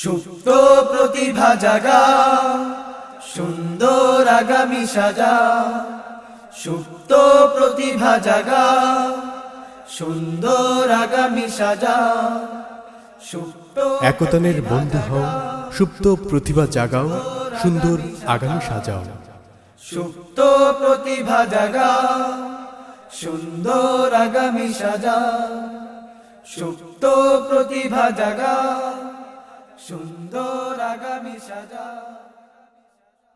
সুপ্ত প্রতিভা জাগা সুন্দর আগামী সাজা। সুপ্ত প্রতিভা জাগা সুন্দর আগামী সাজা। সুপ্ত একতানের বন্ধু হও সুপ্ত প্রতিভা জাগাও সুন্দর আগামী সাজাও। সুপ্ত প্রতিভা জাগা সুন্দর আগামী সাজা। সুপ্ত প্রতিভা জাগা সুন্দর আগামী সাজা।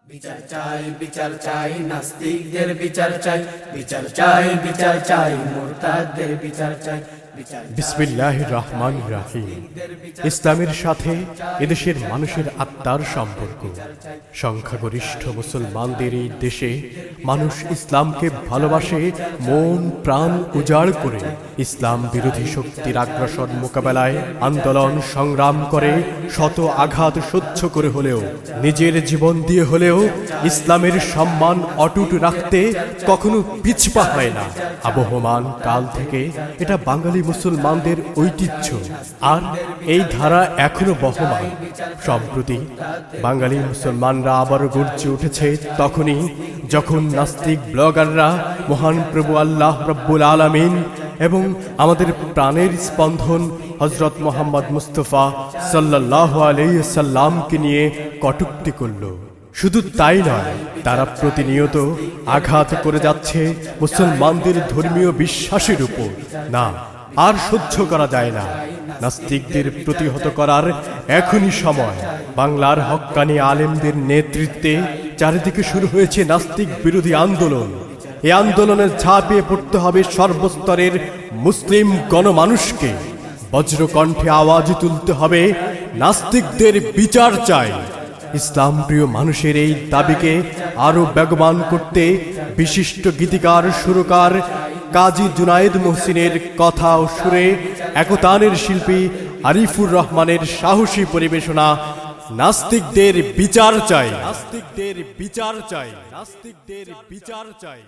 বিচার চাই বিচার চাই, নাস্তিকদের বিচার চাই। বিচার চাই বিচার চাই, মোরতাদের বিচার চাই। বিসমিল্লাহ রহমান রাহিম। ইসলামের সাথে এদেশের মানুষের আত্মার সম্পর্ক। সংখ্যাগরিষ্ঠ মুসলমানদের এই দেশে মানুষ ইসলামকে ভালোবাসে, মন, প্রাণ উজাড় করে। ইসলাম বিরোধী শক্তির আগ্রাসন মোকাবেলায় আন্দোলন সংগ্রাম করে, শত আঘাত সহ্য করে হলেও, নিজের জীবন দিয়ে হলেও ইসলামের সম্মান অটুট রাখতে কখনো পিছপা হয় না। আবহমান কাল থেকে এটা বাঙালি মুসলমানদের ঐতিহ্য। আর এই ধারা এখনও বহমান। সম্প্রতি বাঙালি মুসলমানরা আবারও গর্জে উঠেছে তখনই যখন নাস্তিক ব্লগাররা, মহান প্রভু আল্লাহ রব্বুল আলামিন এবং আমাদের প্রাণের স্পন্দন হজরত মোহাম্মদ মুস্তফা সাল্লাহ আলাইসাল্লামকে নিয়ে কটুক্তি করল। শুধু তাই নয়, তারা প্রতিনিয়ত আঘাত করে যাচ্ছে মুসলমানদের ধর্মীয় বিশ্বাসের উপর। না আর সহ্য করা যায় না। নাস্তিকদের প্রতিহত করার এখনই সময়। বাংলার হক্কানি আলেমদের নেতৃত্বে চারিদিকে শুরু হয়েছে নাস্তিক বিরোধী আন্দোলন। এই আন্দোলনের ঝাঁপিয়ে পড়তে হবে সর্বস্তরের মুসলিম গণমানুষকে। বজ্রকণ্ঠে আওয়াজ তুলতে হবে নাস্তিকদের বিচার চাই। ইসলাম প্রিয় মানুষের এই দাবিকে আরও বেগবান করতে বিশিষ্ট গীতিকার, সুরকার কাজী জুনায়েদ মোহসিনের কথা ও সুরে একতানের শিল্পী আরিফুর রহমানের সাহসী পরিবেশনা নাস্তিকদের বিচার চাই। নাস্তিকদের বিচার চাই। নাস্তিকদের বিচার চাই।